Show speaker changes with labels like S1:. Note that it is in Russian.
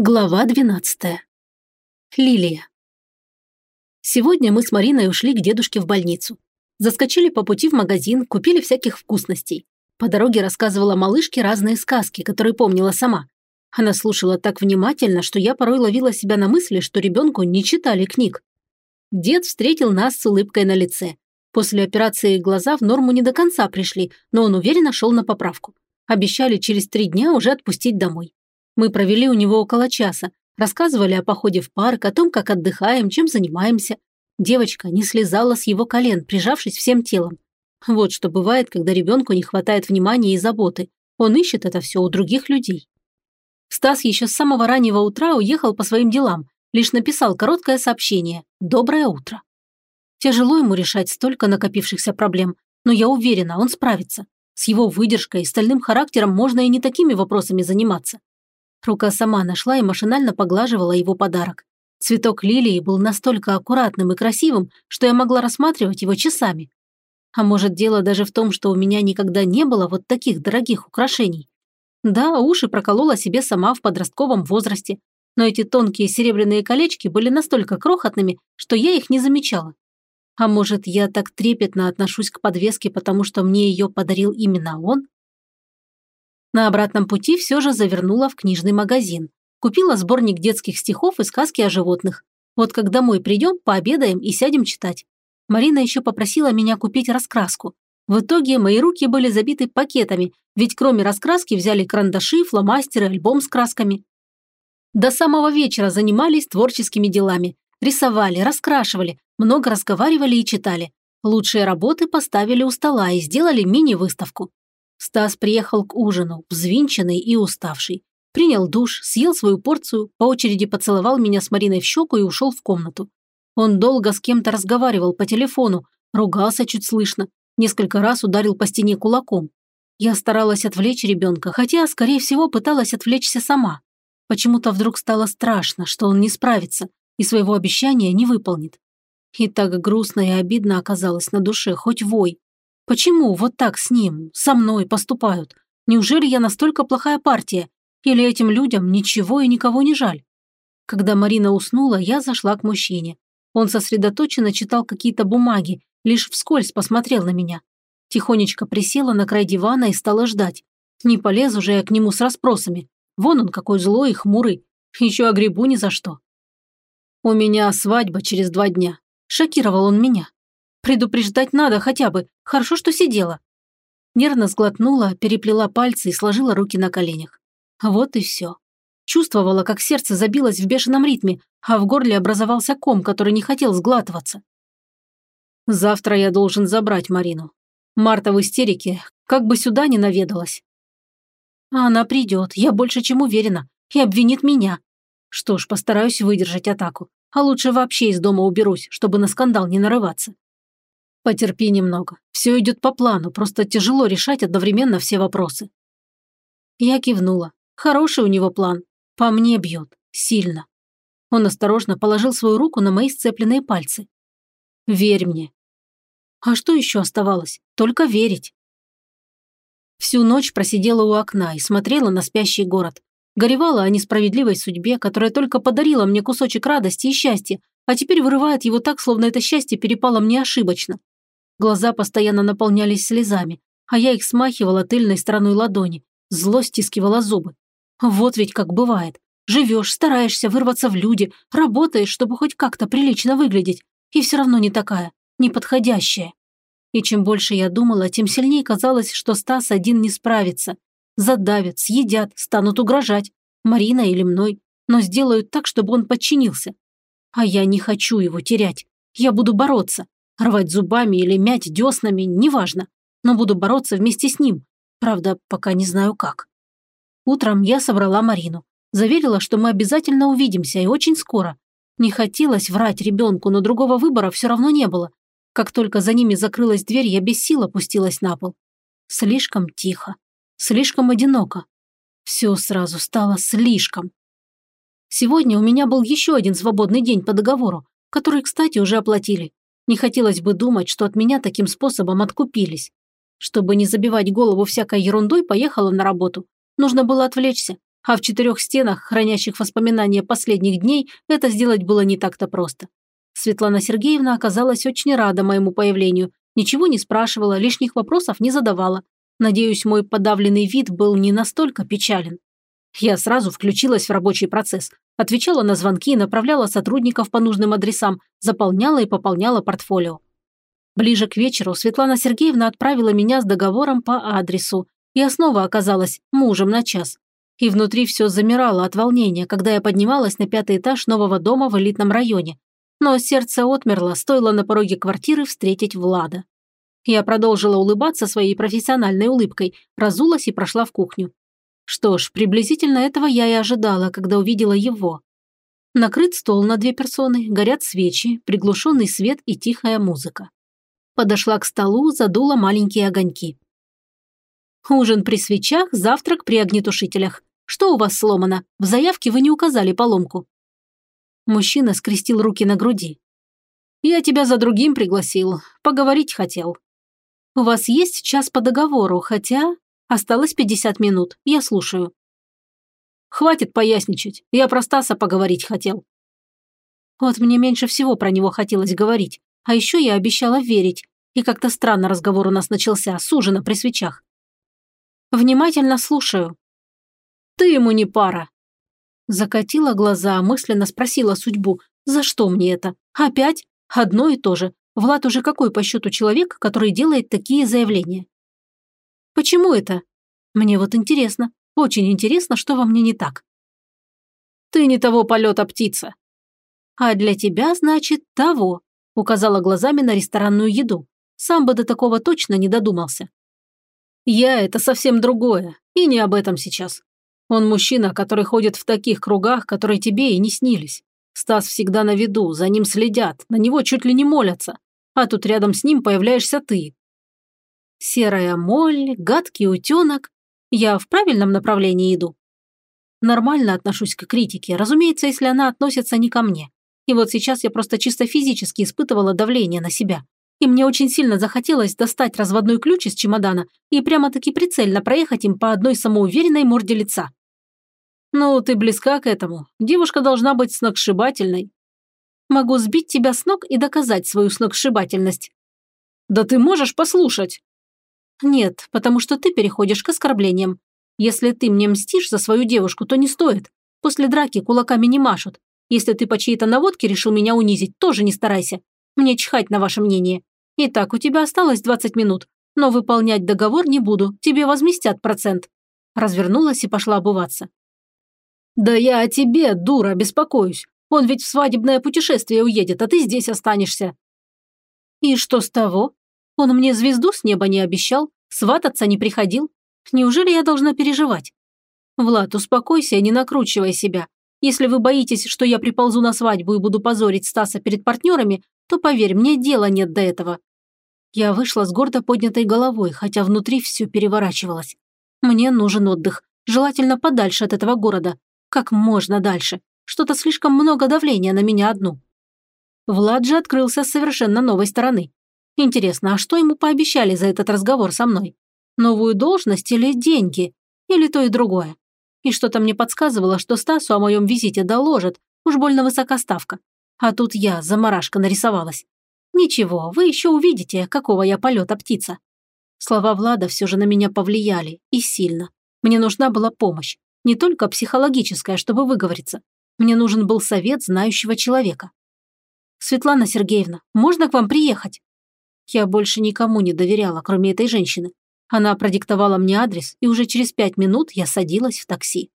S1: Глава 12. Лилия. Сегодня мы с Мариной ушли к дедушке в больницу. Заскочили по пути в магазин, купили всяких вкусностей. По дороге рассказывала малышке разные сказки, которые помнила сама. Она слушала так внимательно, что я порой ловила себя на мысли, что ребенку не читали книг. Дед встретил нас с улыбкой на лице. После операции глаза в норму не до конца пришли, но он уверенно шел на поправку. Обещали через три дня уже отпустить домой. Мы провели у него около часа, рассказывали о походе в парк, о том, как отдыхаем, чем занимаемся. Девочка не слезала с его колен, прижавшись всем телом. Вот что бывает, когда ребенку не хватает внимания и заботы. Он ищет это все у других людей. Стас еще с самого раннего утра уехал по своим делам, лишь написал короткое сообщение «Доброе утро». Тяжело ему решать столько накопившихся проблем, но я уверена, он справится. С его выдержкой и стальным характером можно и не такими вопросами заниматься. Рука сама нашла и машинально поглаживала его подарок. Цветок лилии был настолько аккуратным и красивым, что я могла рассматривать его часами. А может, дело даже в том, что у меня никогда не было вот таких дорогих украшений. Да, уши проколола себе сама в подростковом возрасте, но эти тонкие серебряные колечки были настолько крохотными, что я их не замечала. А может, я так трепетно отношусь к подвеске, потому что мне ее подарил именно он? На обратном пути все же завернула в книжный магазин. Купила сборник детских стихов и сказки о животных. Вот как домой придем, пообедаем и сядем читать. Марина еще попросила меня купить раскраску. В итоге мои руки были забиты пакетами, ведь кроме раскраски взяли карандаши, фломастеры, альбом с красками. До самого вечера занимались творческими делами. Рисовали, раскрашивали, много разговаривали и читали. Лучшие работы поставили у стола и сделали мини-выставку. Стас приехал к ужину, взвинченный и уставший. Принял душ, съел свою порцию, по очереди поцеловал меня с Мариной в щеку и ушел в комнату. Он долго с кем-то разговаривал по телефону, ругался чуть слышно, несколько раз ударил по стене кулаком. Я старалась отвлечь ребенка, хотя, скорее всего, пыталась отвлечься сама. Почему-то вдруг стало страшно, что он не справится и своего обещания не выполнит. И так грустно и обидно оказалось на душе, хоть вой. Почему вот так с ним, со мной поступают? Неужели я настолько плохая партия? Или этим людям ничего и никого не жаль? Когда Марина уснула, я зашла к мужчине. Он сосредоточенно читал какие-то бумаги, лишь вскользь посмотрел на меня. Тихонечко присела на край дивана и стала ждать. Не полезу же я к нему с расспросами. Вон он какой злой и хмурый. Еще огребу ни за что. У меня свадьба через два дня. Шокировал он меня. Предупреждать надо хотя бы. Хорошо, что сидела. Нервно сглотнула, переплела пальцы и сложила руки на коленях. Вот и все. Чувствовала, как сердце забилось в бешеном ритме, а в горле образовался ком, который не хотел сглатываться. Завтра я должен забрать Марину. Марта в истерике, как бы сюда не наведалась. А она придет, я больше чем уверена, и обвинит меня. Что ж, постараюсь выдержать атаку, а лучше вообще из дома уберусь, чтобы на скандал не нарываться. Потерпи немного. Все идет по плану, просто тяжело решать одновременно все вопросы. Я кивнула. Хороший у него план. По мне бьет. Сильно. Он осторожно положил свою руку на мои сцепленные пальцы. Верь мне. А что еще оставалось? Только верить. Всю ночь просидела у окна и смотрела на спящий город. Горевала о несправедливой судьбе, которая только подарила мне кусочек радости и счастья, а теперь вырывает его так, словно это счастье перепало мне ошибочно. Глаза постоянно наполнялись слезами, а я их смахивала тыльной стороной ладони, зло стискивала зубы. Вот ведь как бывает. Живешь, стараешься вырваться в люди, работаешь, чтобы хоть как-то прилично выглядеть, и все равно не такая, неподходящая. И чем больше я думала, тем сильнее казалось, что Стас один не справится. Задавят, съедят, станут угрожать. Марина или мной. Но сделают так, чтобы он подчинился. А я не хочу его терять. Я буду бороться. Рвать зубами или мять деснами, неважно. Но буду бороться вместе с ним. Правда, пока не знаю как. Утром я собрала Марину. Заверила, что мы обязательно увидимся и очень скоро. Не хотелось врать ребенку, но другого выбора все равно не было. Как только за ними закрылась дверь, я без сил опустилась на пол. Слишком тихо. Слишком одиноко. Все сразу стало слишком. Сегодня у меня был еще один свободный день по договору, который, кстати, уже оплатили. Не хотелось бы думать, что от меня таким способом откупились. Чтобы не забивать голову всякой ерундой, поехала на работу. Нужно было отвлечься. А в четырех стенах, хранящих воспоминания последних дней, это сделать было не так-то просто. Светлана Сергеевна оказалась очень рада моему появлению, ничего не спрашивала, лишних вопросов не задавала. Надеюсь, мой подавленный вид был не настолько печален. Я сразу включилась в рабочий процесс, отвечала на звонки, направляла сотрудников по нужным адресам, заполняла и пополняла портфолио. Ближе к вечеру Светлана Сергеевна отправила меня с договором по адресу, я снова оказалась мужем на час. И внутри все замирало от волнения, когда я поднималась на пятый этаж нового дома в элитном районе. Но сердце отмерло, стоило на пороге квартиры встретить Влада. Я продолжила улыбаться своей профессиональной улыбкой, разулась и прошла в кухню. Что ж, приблизительно этого я и ожидала, когда увидела его. Накрыт стол на две персоны, горят свечи, приглушенный свет и тихая музыка. Подошла к столу, задула маленькие огоньки. Ужин при свечах, завтрак при огнетушителях. Что у вас сломано? В заявке вы не указали поломку. Мужчина скрестил руки на груди. Я тебя за другим пригласил, поговорить хотел. У вас есть час по договору, хотя Осталось 50 минут. Я слушаю. Хватит поясничать. Я про Стаса поговорить хотел. Вот мне меньше всего про него хотелось говорить. А еще я обещала верить. И как-то странно разговор у нас начался, с ужина при свечах. Внимательно слушаю. Ты ему не пара. Закатила глаза, мысленно спросила судьбу. За что мне это? Опять? Одно и то же. Влад уже какой по счету человек, который делает такие заявления? Почему это? Мне вот интересно, очень интересно, что во мне не так. Ты не того полета птица. А для тебя, значит, того, указала глазами на ресторанную еду. Сам бы до такого точно не додумался. Я – это совсем другое, и не об этом сейчас. Он мужчина, который ходит в таких кругах, которые тебе и не снились. Стас всегда на виду, за ним следят, на него чуть ли не молятся. А тут рядом с ним появляешься ты, Серая моль, гадкий утенок. Я в правильном направлении иду? Нормально отношусь к критике, разумеется, если она относится не ко мне. И вот сейчас я просто чисто физически испытывала давление на себя. И мне очень сильно захотелось достать разводной ключ из чемодана и прямо-таки прицельно проехать им по одной самоуверенной морде лица. «Ну, ты близка к этому. Девушка должна быть сногсшибательной». «Могу сбить тебя с ног и доказать свою сногсшибательность». «Да ты можешь послушать!» «Нет, потому что ты переходишь к оскорблениям. Если ты мне мстишь за свою девушку, то не стоит. После драки кулаками не машут. Если ты по чьей-то наводке решил меня унизить, тоже не старайся. Мне чихать на ваше мнение. Итак, у тебя осталось 20 минут, но выполнять договор не буду, тебе возместят процент». Развернулась и пошла обуваться. «Да я о тебе, дура, беспокоюсь. Он ведь в свадебное путешествие уедет, а ты здесь останешься». «И что с того? Он мне звезду с неба не обещал, свататься не приходил. Неужели я должна переживать? Влад, успокойся не накручивай себя. Если вы боитесь, что я приползу на свадьбу и буду позорить Стаса перед партнерами, то поверь, мне дела нет до этого. Я вышла с гордо поднятой головой, хотя внутри все переворачивалось. Мне нужен отдых, желательно подальше от этого города. Как можно дальше. Что-то слишком много давления на меня одну. Влад же открылся с совершенно новой стороны. Интересно, а что ему пообещали за этот разговор со мной? Новую должность или деньги? Или то и другое? И что-то мне подсказывало, что Стасу о моем визите доложат, уж больно высока ставка. А тут я, заморашка, нарисовалась. Ничего, вы еще увидите, какого я полета птица. Слова Влада все же на меня повлияли, и сильно. Мне нужна была помощь, не только психологическая, чтобы выговориться. Мне нужен был совет знающего человека. «Светлана Сергеевна, можно к вам приехать?» Я больше никому не доверяла, кроме этой женщины. Она продиктовала мне адрес, и уже через пять минут я садилась в такси.